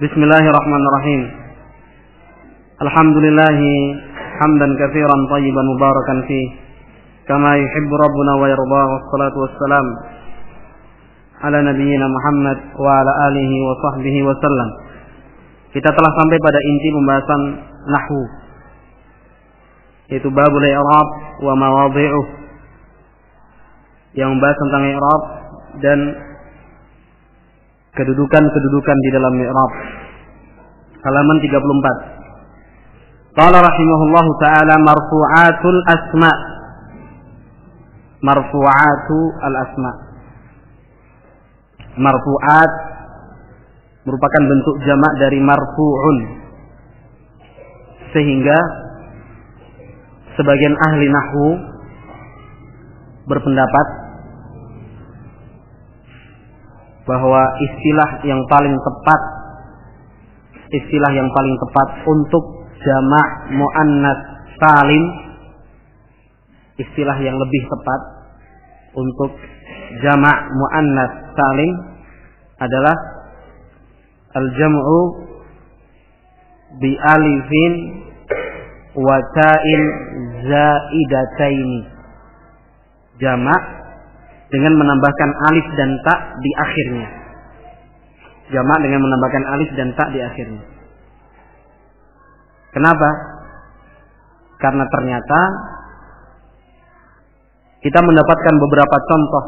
Bismillahirrahmanirrahim. Alhamdulillahi, hamdan katsiran tayyiban mubarakan fi kama yuhibbu rabbuna wa yarda wa salam. ala nabiyyina Muhammad wa ala alihi wa sahbihi wa sallam. Kita telah sampai pada inti pembahasan nahwu yaitu babul i'rab wa mawadhi'uh yang membahas tentang i'rab dan kedudukan-kedudukan di dalam i'rab. Halaman 34. Qala rahimahullahu taala marfu'atul asma. Marfu'atu al asma. Marfu'at merupakan bentuk jamak dari marfu'un. Sehingga sebagian ahli nahwu berpendapat bahwa istilah yang paling tepat istilah yang paling tepat untuk jamak muannas salim istilah yang lebih tepat untuk jamak muannas salim adalah al-jam'u bi alifin wa ta'in zaidataini. Jamak dengan menambahkan alif dan tak di akhirnya. Jamak dengan menambahkan alif dan tak di akhirnya. Kenapa? Karena ternyata kita mendapatkan beberapa contoh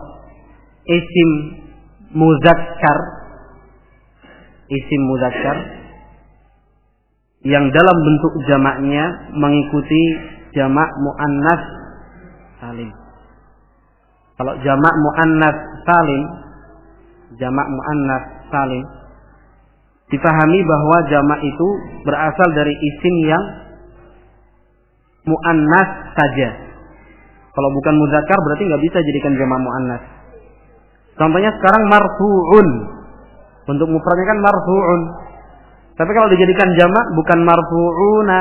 isim muzakkar isim muzakkar yang dalam bentuk jamaknya mengikuti jamak muannas salim. Kalau jamak muannas salim, jamak muannas salim dipahami bahwa jamak itu berasal dari isim yang muannas saja. Kalau bukan muzakkar berarti nggak bisa jadikan jamak muannas. Contohnya sekarang marfu'un. Untuk mufradnya kan marfu'un. Tapi kalau dijadikan jamak bukan marfu'una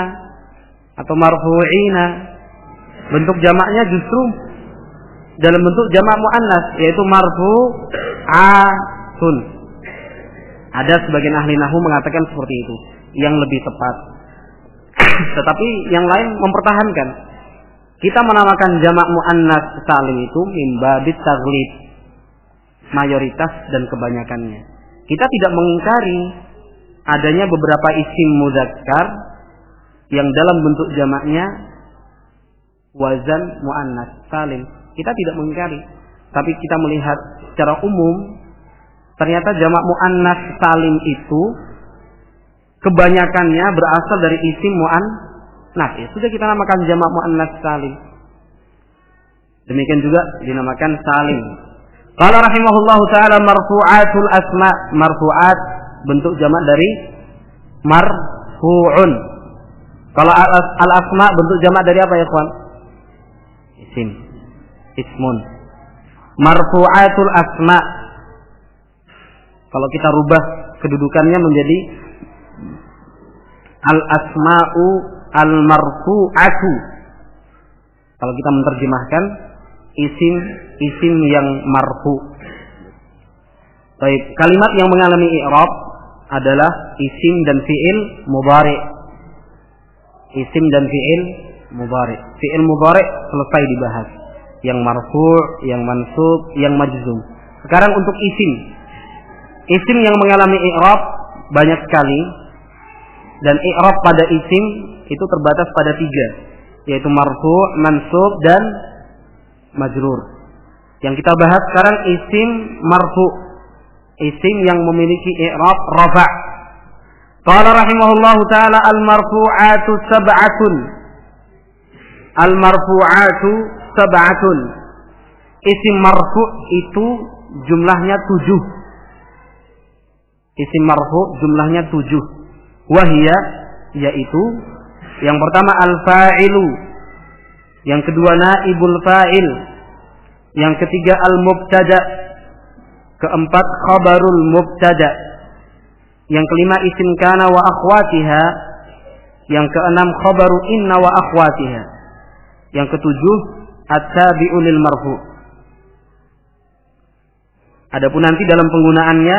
atau marfu'ina. Bentuk jamaknya justru dalam bentuk jamak muannas yaitu marfu atun. Ada sebagian ahli nahu mengatakan seperti itu, yang lebih tepat. Tetapi yang lain mempertahankan. Kita menamakan jamak muannas salim itu mimbabit taglib. Mayoritas dan kebanyakannya. Kita tidak mengingkari adanya beberapa isim muzakkar yang dalam bentuk jamaknya wazan muannas salim kita tidak mengingkari. Tapi kita melihat secara umum ternyata jamak muannas salim itu kebanyakannya berasal dari isim muannas. Ya sudah kita namakan jamak muannas salim. Demikian juga dinamakan salim. Qala rahimahullah taala marfu'atul asma, marfu'at bentuk jamak dari marfu'un. Kalau al asma bentuk jamak dari apa ya, kawan? Isim ismun. Marfu'atul asma. Kalau kita rubah kedudukannya menjadi al asma'u al marfu'atu. Kalau kita menerjemahkan isim isim yang marfu. Baik, kalimat yang mengalami i'rab adalah isim dan fi'il mudhari. Isim dan fi'il mudhari. Fi'il mudhari selesai dibahas yang marfu', yang mansub, yang majzum. Sekarang untuk isim. Isim yang mengalami i'rab banyak sekali dan i'rab pada isim itu terbatas pada tiga yaitu marfu', mansub dan majrur. Yang kita bahas sekarang isim marfu. Isim yang memiliki i'rab rafa'. Qala rahimahullahu taala al-marfu'atu sab'atun. Al-marfu'atu sab'atun. Isim marfu itu jumlahnya tujuh. Isim marfu jumlahnya tujuh. Wahia yaitu yang pertama al-fa'ilu. Yang kedua naibul fa'il. Yang ketiga al-mubtada. Keempat khabarul mubtada. Yang kelima isim kana wa akhwatiha. Yang keenam khabaru inna wa akhwatiha. Yang ketujuh at-tabi'u marfu. Adapun nanti dalam penggunaannya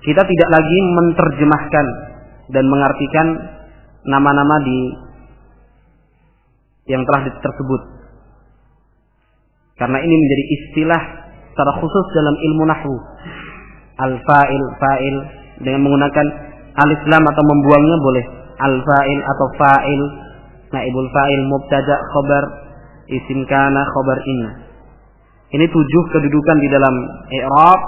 kita tidak lagi menerjemahkan dan mengartikan nama-nama di yang telah tersebut. Karena ini menjadi istilah secara khusus dalam ilmu nahwu. Al-fa'il, fa'il dengan menggunakan alif lam atau membuangnya boleh. Al-fa'il atau fa'il, naibul fa'il, mubtada, khabar, isim kana, khabar inna. Ini tujuh kedudukan di dalam i'rab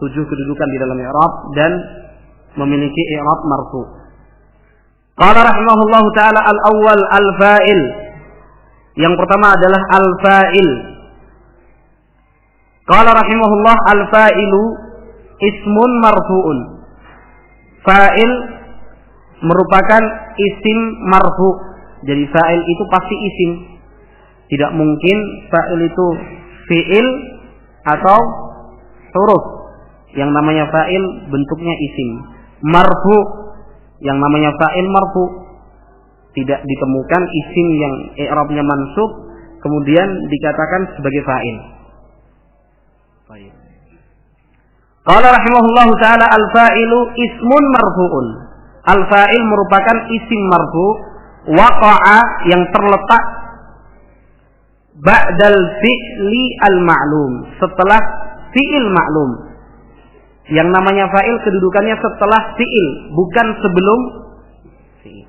tujuh kedudukan di dalam i'rab dan memiliki i'rab marfu. Qala rahimahullahu taala al-awwal al-fa'il. Yang pertama adalah al-fa'il. Qala rahimahullah al-fa'ilu ismun marfu'un. Fa'il merupakan isim marfu. Jadi fa'il itu pasti isim. Tidak mungkin fa'il itu fi'il atau huruf yang namanya fa'il bentuknya isim. Marfu yang namanya fa'il marfu tidak ditemukan isim yang i'rabnya mansub kemudian dikatakan sebagai fa'il. Qala rahimahullahu taala al-fa'ilu ismun marfu'un. Al-fa'il merupakan isim marfu waqa'a yang terletak ba'dal fi'li al-ma'lum setelah fi'il ma'lum yang namanya fa'il kedudukannya setelah fi'il, bukan sebelum fi'il.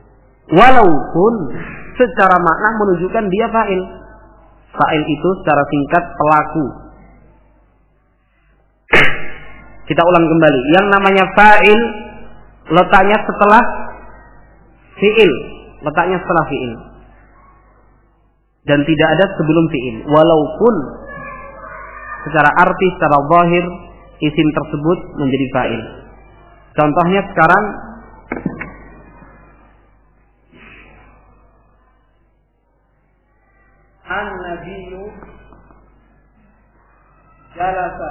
Walaupun secara makna menunjukkan dia fa'il. Fa'il itu secara singkat pelaku. Kita ulang kembali. Yang namanya fa'il letaknya setelah fi'il. Letaknya setelah fi'il. Dan tidak ada sebelum fi'il. Walaupun secara arti, secara zahir, isim tersebut menjadi fa'il. Contohnya sekarang An-Nabiyyu jalasa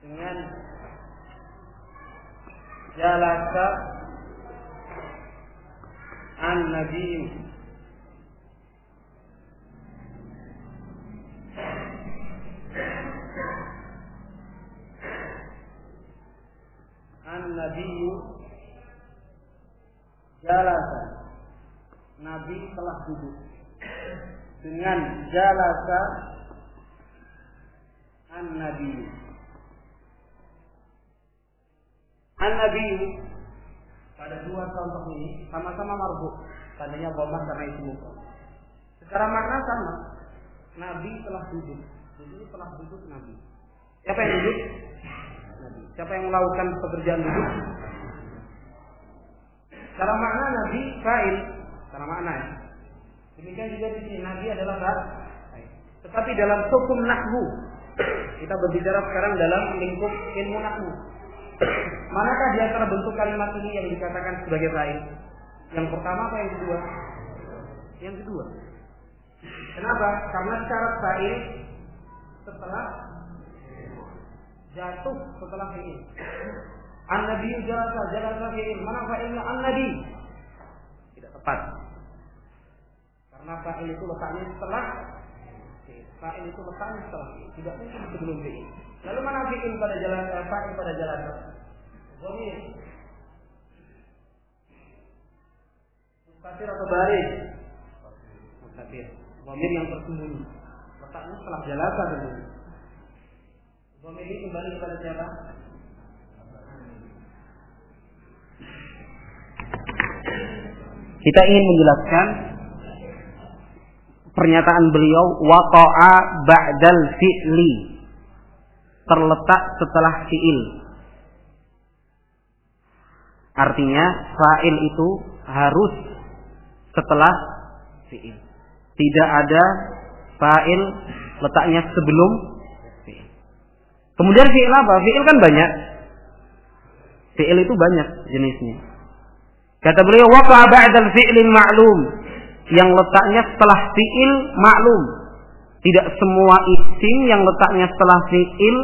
dengan jalasa An-Nabiyyu An-Nabiyyu jalasa. Nabi telah duduk. Dengan jalasa An-Nabiyyu. An-Nabiyyu pada dua contoh ini sama-sama marfu. Tandanya bomba karena itu Secara makna sama. Nabi telah duduk. Jadi telah duduk Nabi. Siapa yang duduk? Nabi. Siapa yang melakukan pekerjaan duduk? Cara makna Nabi fa'il, cara makna ya. Demikian juga di sini Nabi adalah fa'il. Tetapi dalam hukum nahwu, kita berbicara sekarang dalam lingkup ilmu nahwu. Manakah di antara bentuk kalimat ini yang dikatakan sebagai fa'il? Yang pertama apa yang kedua? Yang kedua. Kenapa? Karena syarat fa'il setelah jatuh setelah fi'il. An-Nabi jalasa, jalasa fi'il. Mana fa'ilnya An-Nabi? Tidak tepat. Karena fa'il itu letaknya setelah Fa'il itu letaknya setelah fi'il. Tidak mungkin sebelum fi'il. Lalu mana fi'il pada jalan eh, fa'il pada jalan Zomir. Mustafir atau baris? Mustafir. Zomir yang tersembunyi. Letaknya setelah jalasa dulu. Pemilik kembali kepada siapa? Kita ingin menjelaskan pernyataan beliau waqa'a ba'dal fi'li terletak setelah fi'il. Artinya fa'il itu harus setelah fi'il. Tidak ada fa'il letaknya sebelum Kemudian fi'il apa? Fi'il kan banyak. Fi'il itu banyak jenisnya. Kata beliau, waqa ba'dal fi'lin ma'lum. Yang letaknya setelah fi'il maklum. Tidak semua isim yang letaknya setelah fi'il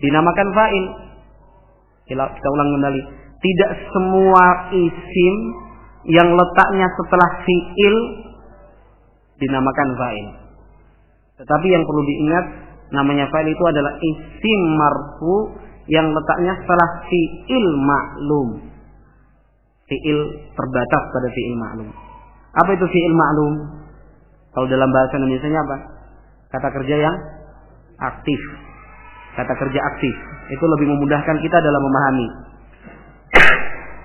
dinamakan fa'il. Kita, ulang kembali. Tidak semua isim yang letaknya setelah fi'il dinamakan fa'il. Tetapi yang perlu diingat namanya fa'il itu adalah isim marfu yang letaknya setelah fi'il maklum. Fi'il terbatas pada fi'il maklum. Apa itu fi'il maklum? Kalau dalam bahasa Indonesia apa? Kata kerja yang aktif. Kata kerja aktif. Itu lebih memudahkan kita dalam memahami.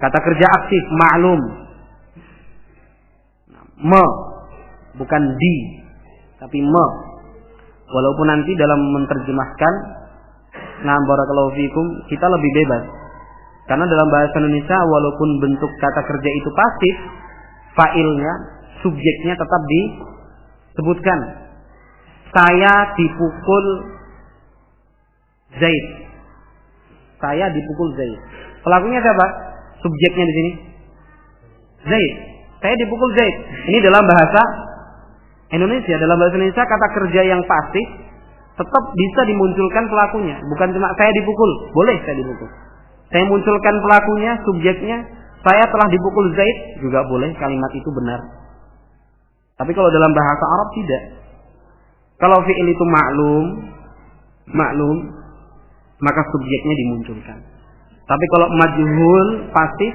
Kata kerja aktif, maklum. Me. Bukan di. Tapi me. Walaupun nanti dalam menerjemahkan Nah, barakallahu fikum, kita lebih bebas. Karena dalam bahasa Indonesia walaupun bentuk kata kerja itu pasif, failnya, subjeknya tetap disebutkan. Saya dipukul Zaid. Saya dipukul Zaid. Pelakunya siapa? Subjeknya di sini. Zaid. Saya dipukul Zaid. Ini dalam bahasa Indonesia. Dalam bahasa Indonesia kata kerja yang pasif tetap bisa dimunculkan pelakunya. Bukan cuma saya dipukul, boleh saya dipukul. Saya munculkan pelakunya, subjeknya, saya telah dipukul Zaid juga boleh kalimat itu benar. Tapi kalau dalam bahasa Arab tidak. Kalau fi'il itu maklum, maklum, maka subjeknya dimunculkan. Tapi kalau majhul, pasif,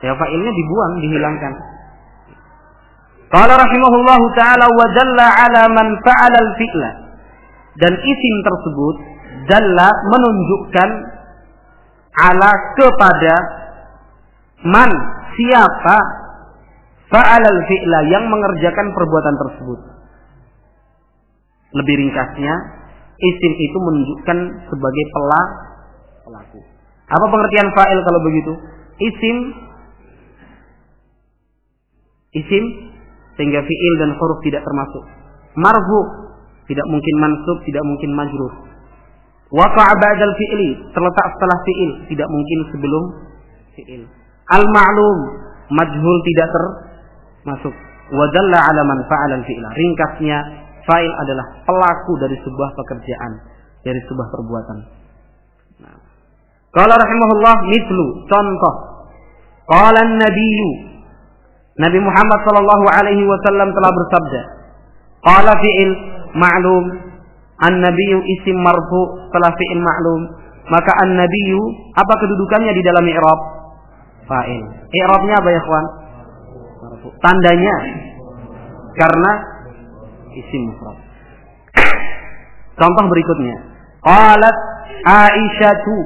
ya fa'ilnya dibuang, dihilangkan. Qala rahimahullahu taala wa dalla ala man fa'ala al-fi'la dan isim tersebut dalla menunjukkan ala kepada man siapa fa'alal fi'la yang mengerjakan perbuatan tersebut. Lebih ringkasnya, isim itu menunjukkan sebagai pelaku. Apa pengertian fa'il kalau begitu? Isim isim sehingga fi'il dan huruf tidak termasuk. Marfu tidak mungkin mansub, tidak mungkin majrur. Waqa'a ba'dal fi'li, terletak setelah fi'il, tidak mungkin sebelum fi'il. Al-ma'lum, majhul tidak termasuk. Wa dalla 'ala man fa'ala al-fi'la. Ringkasnya, fa'il adalah pelaku dari sebuah pekerjaan, dari sebuah perbuatan. Nah. Qala rahimahullah mithlu, contoh. Qala an-nabiyyu Nabi Muhammad sallallahu alaihi wasallam telah bersabda. Qala fi'il ma'lum an-nabiyyu isim marfu setelah fi'il ma'lum maka an-nabiyyu apa kedudukannya di dalam i'rab fa'il i'rabnya apa ya kawan tandanya karena isim mufrad. Contoh berikutnya. Qalat aisyatu.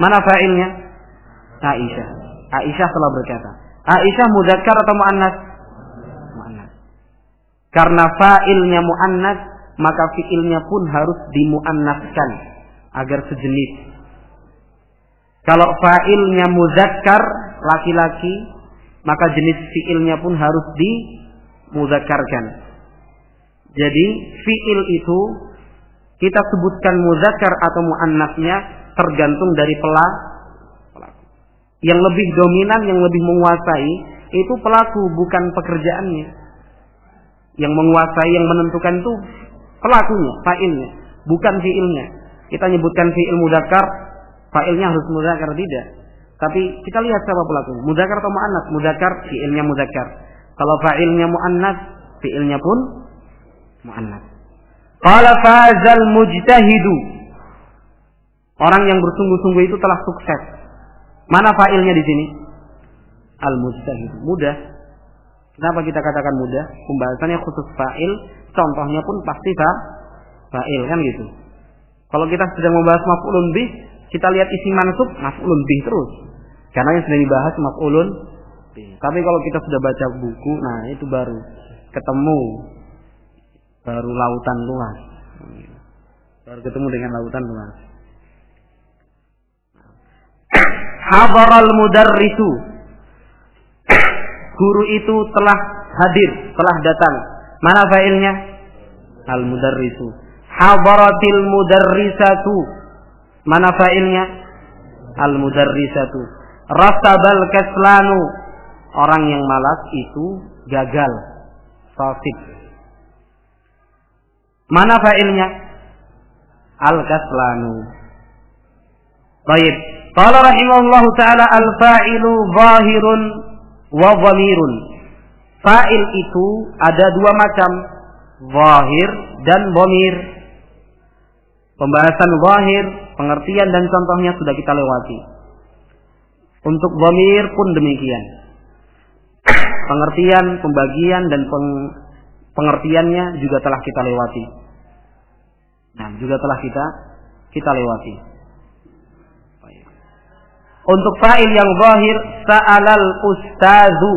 Mana fa'ilnya? Aisyah. Aisyah telah berkata Aisyah mudakkar atau muannas? Karena fa'ilnya mu'annas, maka fi'ilnya pun harus dimu'annaskan agar sejenis. Kalau fa'ilnya muzakkar, laki-laki, maka jenis fi'ilnya pun harus dimuzakkarkan. Jadi fi'il itu kita sebutkan muzakkar atau mu'annasnya tergantung dari pelaku. Yang lebih dominan, yang lebih menguasai itu pelaku bukan pekerjaannya yang menguasai, yang menentukan itu pelakunya, fa'ilnya, bukan fi'ilnya. Kita nyebutkan fi'il mudakar, fa'ilnya harus mudakar tidak. Tapi kita lihat siapa pelakunya, mudakar atau mu'annas. Mudakar, fi'ilnya mudakar. Kalau fa'ilnya mu'annas, fi'ilnya pun mu'annas. Qala fazal mujtahidu. Orang yang bersungguh-sungguh itu telah sukses. Mana fa'ilnya di sini? Al-mujtahid. Mudah. Kenapa kita katakan mudah? Pembahasannya khusus fa'il, contohnya pun pasti fa'il kan gitu. Kalau kita sedang membahas maf'ulun bih, kita lihat isi mansub maf'ulun bih terus. Karena yang sedang dibahas maf'ulun. Tapi kalau kita sudah baca buku, nah itu baru ketemu baru lautan luas. Baru ketemu dengan lautan luas. Habaral mudarrisu guru itu telah hadir, telah datang. Mana failnya? Al-mudarrisu. Hadaratil mudarrisatu. Mana failnya? Al-mudarrisatu. Rasabal kaslanu. Orang yang malas itu gagal. Safid. Mana failnya? Al-kaslanu. Baik. Qala rahimahullahu taala al-fa'ilu zahirun wa dhamirun. Fa'il itu ada dua macam, zahir dan dhamir. Pembahasan zahir, pengertian dan contohnya sudah kita lewati. Untuk dhamir pun demikian. Pengertian, pembagian dan peng, pengertiannya juga telah kita lewati. Nah, juga telah kita kita lewati. Untuk fa'il yang zahir, sa'alal ustazu.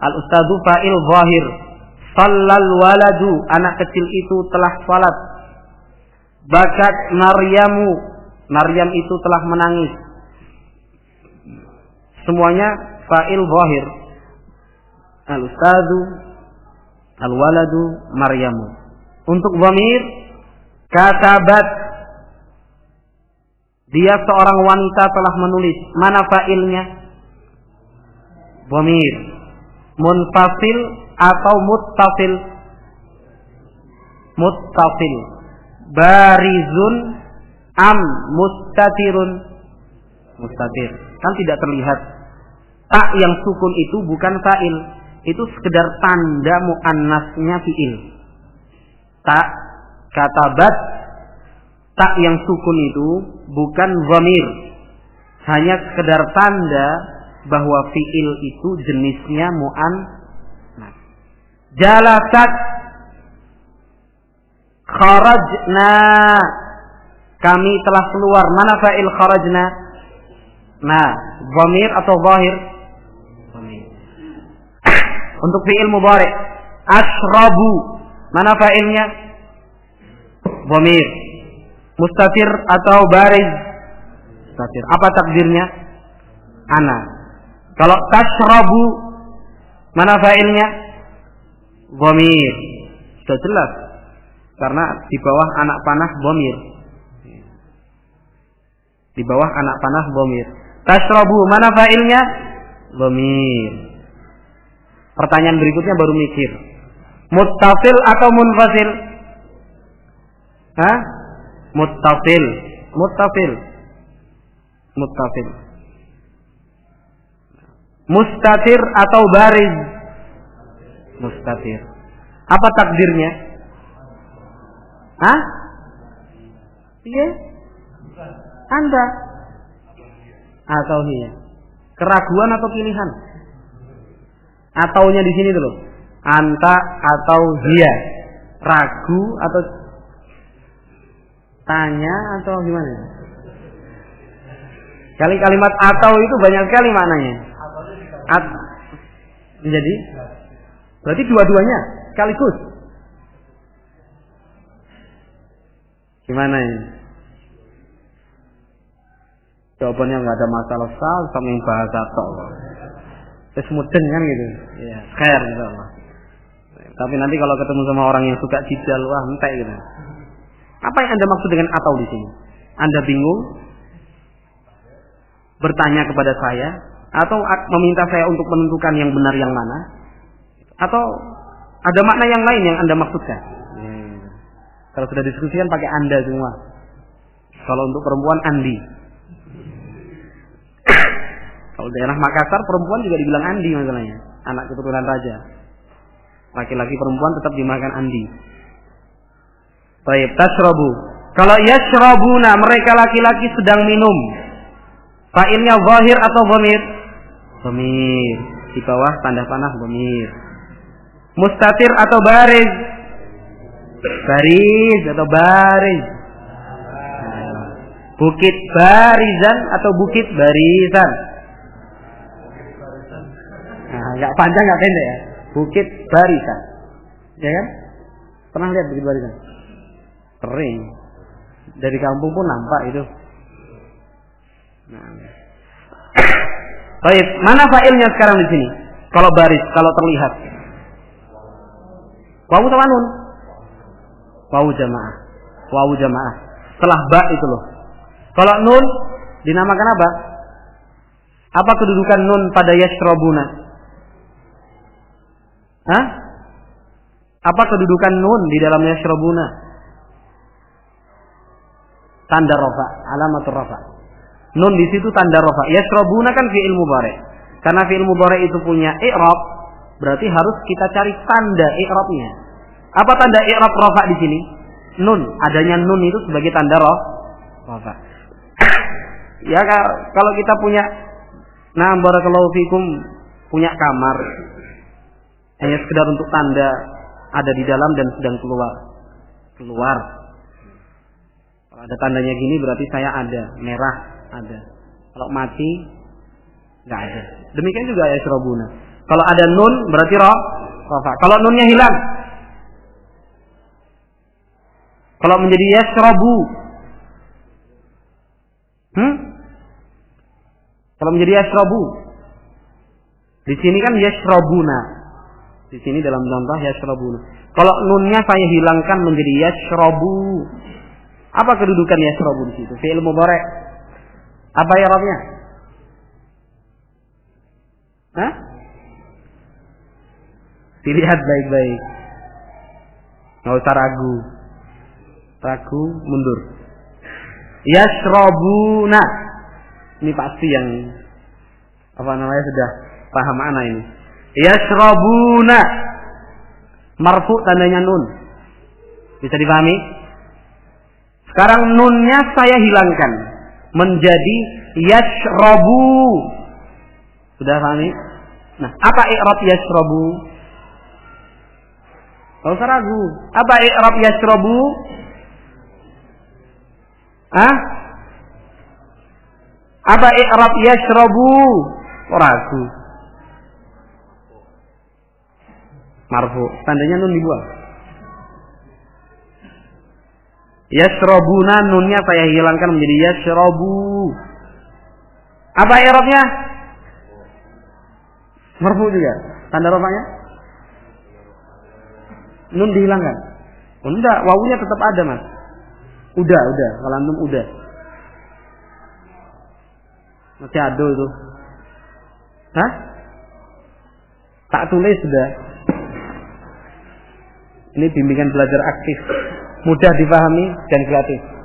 Al ustazu fa'il zahir. Sallal waladu, anak kecil itu telah salat. Bakat Maryamu, Maryam itu telah menangis. Semuanya fa'il zahir. Al ustazu, al waladu, Maryamu. Untuk dhamir katabat dia seorang wanita telah menulis. Mana fa'ilnya? Dhamir. Munfasil atau muttafil? Muttafil. Barizun am mustatirun? Mustatir. Kan tidak terlihat. Tak yang sukun itu bukan fa'il. Itu sekedar tanda mu'annasnya fi'il. Tak katabat tak yang sukun itu bukan zamir. Hanya sekedar tanda bahwa fi'il itu jenisnya mu'an. Jalasat kharajna kami telah keluar. Mana fa'il kharajna? Nah, zamir atau zahir? Untuk fi'il mudhari. Ashrabu. Mana fa'ilnya? Zamir. Mustafir atau bariz? Mustafir. Apa takdirnya? Ana. Kalau tashrabu mana fa'ilnya? Dhamir. Sudah jelas. Karena di bawah anak panah dhamir. Di bawah anak panah dhamir. Tashrabu mana fa'ilnya? Dhamir. Pertanyaan berikutnya baru mikir. Muttafil atau munfasil? Hah? muttafil muttafil muttafil mustatir atau baris mustatir apa takdirnya Hah? Iya? Anda atau iya? Keraguan atau pilihan? Ataunya di sini dulu. Anta atau dia? Ragu atau tanya atau gimana? Kali kalimat atau itu banyak sekali maknanya. At menjadi berarti dua-duanya sekaligus. Gimana ini? Jawabannya nggak ada masalah sal sama yang bahasa tok. Terus mudeng kan gitu. Ya, khair gitu Allah. Tapi nanti kalau ketemu sama orang yang suka jidal wah entek gitu. Apa yang Anda maksud dengan atau di sini? Anda bingung? Bertanya kepada saya atau meminta saya untuk menentukan yang benar yang mana? Atau ada makna yang lain yang Anda maksudkan? Hmm. Kalau sudah diskusikan pakai Anda semua. Kalau untuk perempuan Andi. Kalau daerah Makassar perempuan juga dibilang Andi masalahnya. Anak keturunan raja. Laki-laki perempuan tetap dimakan Andi. Baik, tashrabu. Kalau yashrabuna, mereka laki-laki sedang minum. Fa'ilnya zahir atau dhamir? Dhamir. Di bawah tanda panah dhamir. Mustatir atau baris? Baris atau baris? Bukit barizan atau bukit barisan? Nggak panjang nggak pendek ya. Bukit barisan. Ya kan? Pernah lihat bukit barisan? kering. Dari kampung pun nampak itu. Nah. Baik, mana failnya sekarang di sini? Kalau baris, kalau terlihat. Wawu sama nun? Wawu jamaah. Wawu jamaah. Setelah ba itu loh. Kalau nun dinamakan apa? Apa kedudukan nun pada yashrobuna? Hah? Apa kedudukan nun di dalam yashrobuna? tanda rofa, alamatul rofa. Nun di situ tanda rofa. Yasrobuna kan fi'il mubarak. Karena fi'il mubarak itu punya i'rab, berarti harus kita cari tanda i'rabnya. Apa tanda i'rab rofa di sini? nun, adanya nun itu sebagai tanda roh rafa. ya kalau kita punya nah barakallahu fikum punya kamar hanya sekedar untuk tanda ada di dalam dan sedang keluar. Keluar. Kalau ada tandanya gini berarti saya ada, merah ada. Kalau mati nggak ada. Demikian juga ya serobuna. Kalau ada nun berarti roh, rofa. Kalau nunnya hilang, kalau menjadi yasrobu, hmm? Kalau menjadi yasrobu, di sini kan yasrobuna. Di sini dalam contoh yasrobuna. Kalau nunnya saya hilangkan menjadi yasrobu. Apa kedudukan yasrobu di situ? Fi'il mudhari. Apa ya Rabnya? Hah? Dilihat baik-baik. Nggak usah ragu. Ragu, mundur. Yasrobuna. Ini pasti yang apa namanya sudah paham mana ini. Yasrobuna. Marfu tandanya nun. Bisa dipahami? Sekarang nunnya saya hilangkan menjadi yashrabu. Sudah pahami? Nah, apa i'rab yashrabu? Kalau usah ragu. Apa i'rab yashrabu? Hah? Apa i'rab yashrabu? Ragu. Marfu. Tandanya nun dibuang. Yashrabuna nunnya saya hilangkan menjadi yashrabu. Apa i'rabnya? Marfu juga. Tanda rofanya? Nun dihilangkan. Oh, enggak, wawunya tetap ada, Mas. Udah, udah. Kalau antum udah. Masih ada itu. Hah? Tak tulis sudah. Ini bimbingan belajar aktif. Mudah dipahami dan gratis.